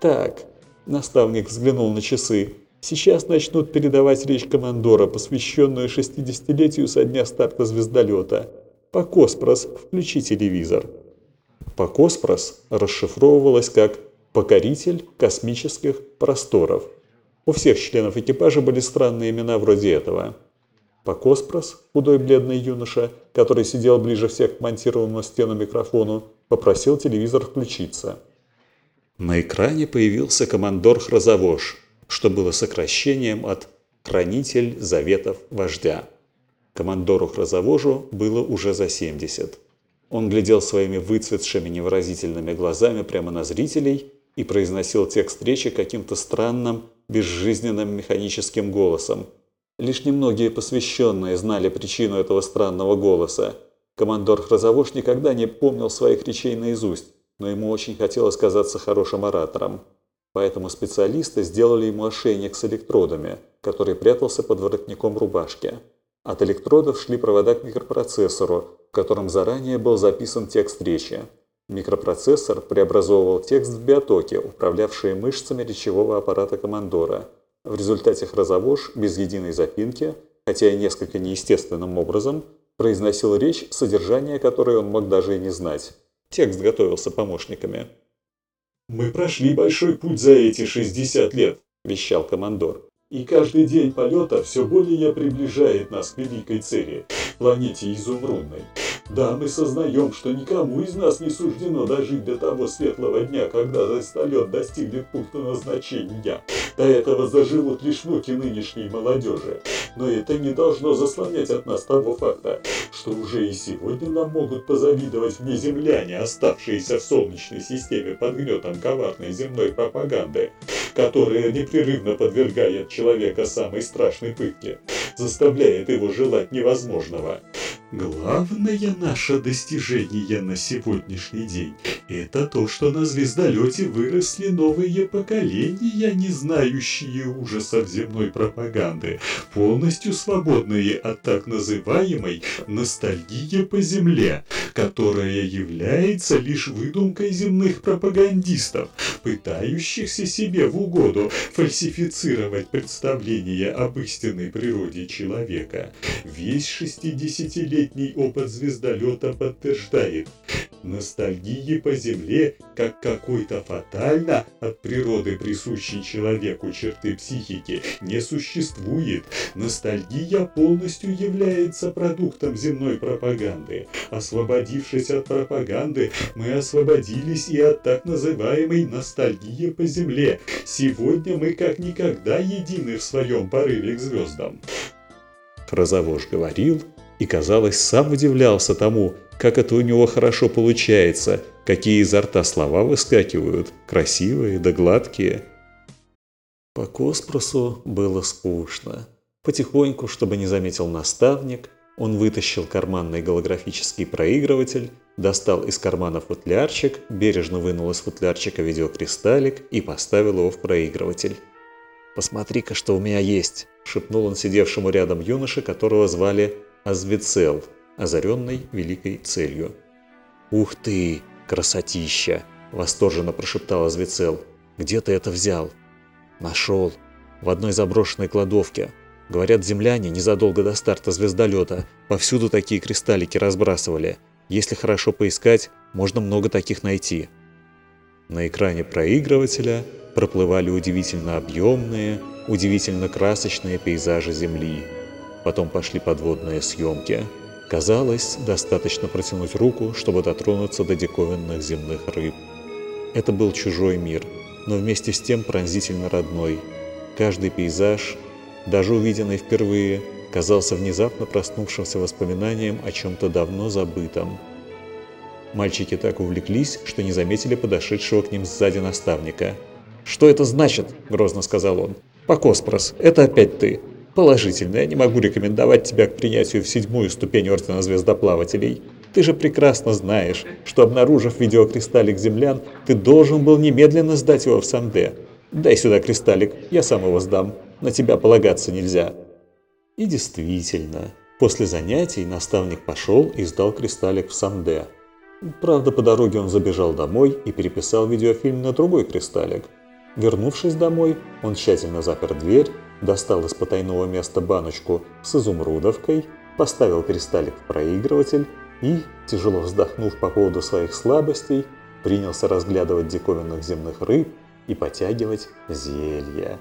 Так, наставник взглянул на часы. Сейчас начнут передавать речь командора, посвященную 60-летию со дня старта звездолета. По Коспрос, включи телевизор. По Коспрос расшифровывалось как «покоритель космических просторов». У всех членов экипажа были странные имена вроде этого. По Коспрос, худой бледный юноша, который сидел ближе всех к монтированному стену микрофону, попросил телевизор включиться. На экране появился командор Хразовош, что было сокращением от «Хранитель заветов вождя». Командору Хразовожу было уже за 70. Он глядел своими выцветшими невыразительными глазами прямо на зрителей и произносил текст речи каким-то странным, безжизненным механическим голосом. Лишь немногие посвященные знали причину этого странного голоса. Командор Хразовош никогда не помнил своих речей наизусть, но ему очень хотелось казаться хорошим оратором. Поэтому специалисты сделали ему ошейник с электродами, который прятался под воротником рубашки. От электродов шли провода к микропроцессору, в котором заранее был записан текст речи. Микропроцессор преобразовывал текст в биотоки, управлявшие мышцами речевого аппарата командора. В результате Хразовош без единой запинки, хотя и несколько неестественным образом, произносил речь, содержание которой он мог даже и не знать. Текст готовился помощниками. «Мы прошли большой путь за эти 60 лет», – вещал командор. «И каждый день полета все более приближает нас к великой цели – планете Изумрудной. Да, мы сознаем, что никому из нас не суждено дожить до того светлого дня, когда звездолет достигнет пункта назначения. До этого заживут лишь муки нынешней молодежи. Но это не должно заслонять от нас того факта, что уже и сегодня нам могут позавидовать внеземляне, оставшиеся в Солнечной системе под гнетом коварной земной пропаганды, которая непрерывно подвергает человека самой страшной пытке, заставляет его желать невозможного. Главное наше достижение на сегодняшний день – это то, что на звездолете выросли новые поколения, не знающие ужасов земной пропаганды, полностью свободные от так называемой ностальгии по земле, которая является лишь выдумкой земных пропагандистов, пытающихся себе в угоду фальсифицировать представление об истинной природе человека. Весь 60 Десятилетний опыт звездолета подтверждает, ностальгии по Земле, как какой-то фатально от природы присущей человеку черты психики, не существует. Ностальгия полностью является продуктом земной пропаганды. Освободившись от пропаганды, мы освободились и от так называемой ностальгии по Земле. Сегодня мы как никогда едины в своем порыве к звездам. Розовож говорил, и, казалось, сам удивлялся тому, как это у него хорошо получается, какие изо рта слова выскакивают, красивые да гладкие. По коспросу было скучно. Потихоньку, чтобы не заметил наставник, он вытащил карманный голографический проигрыватель, достал из кармана футлярчик, бережно вынул из футлярчика видеокристаллик и поставил его в проигрыватель. «Посмотри-ка, что у меня есть!» – шепнул он сидевшему рядом юноше, которого звали Азвицел, озаренный великой целью. «Ух ты, красотища!» – восторженно прошептал Азвицел. «Где ты это взял?» «Нашел. В одной заброшенной кладовке. Говорят, земляне незадолго до старта звездолета повсюду такие кристаллики разбрасывали. Если хорошо поискать, можно много таких найти». На экране проигрывателя проплывали удивительно объемные, удивительно красочные пейзажи Земли. Потом пошли подводные съемки. Казалось, достаточно протянуть руку, чтобы дотронуться до диковинных земных рыб. Это был чужой мир, но вместе с тем пронзительно родной. Каждый пейзаж, даже увиденный впервые, казался внезапно проснувшимся воспоминанием о чем-то давно забытом. Мальчики так увлеклись, что не заметили подошедшего к ним сзади наставника. «Что это значит?» – грозно сказал он. «Покоспрос, это опять ты. Положительно, я не могу рекомендовать тебя к принятию в седьмую ступень Ордена Звездоплавателей. Ты же прекрасно знаешь, что обнаружив видеокристаллик землян, ты должен был немедленно сдать его в Санде. Дай сюда кристаллик, я сам его сдам. На тебя полагаться нельзя. И действительно, после занятий наставник пошел и сдал кристаллик в Санде. Правда, по дороге он забежал домой и переписал видеофильм на другой кристаллик. Вернувшись домой, он тщательно запер дверь, достал из потайного места баночку с изумрудовкой, поставил кристаллик в проигрыватель и, тяжело вздохнув по поводу своих слабостей, принялся разглядывать диковинных земных рыб и потягивать зелья.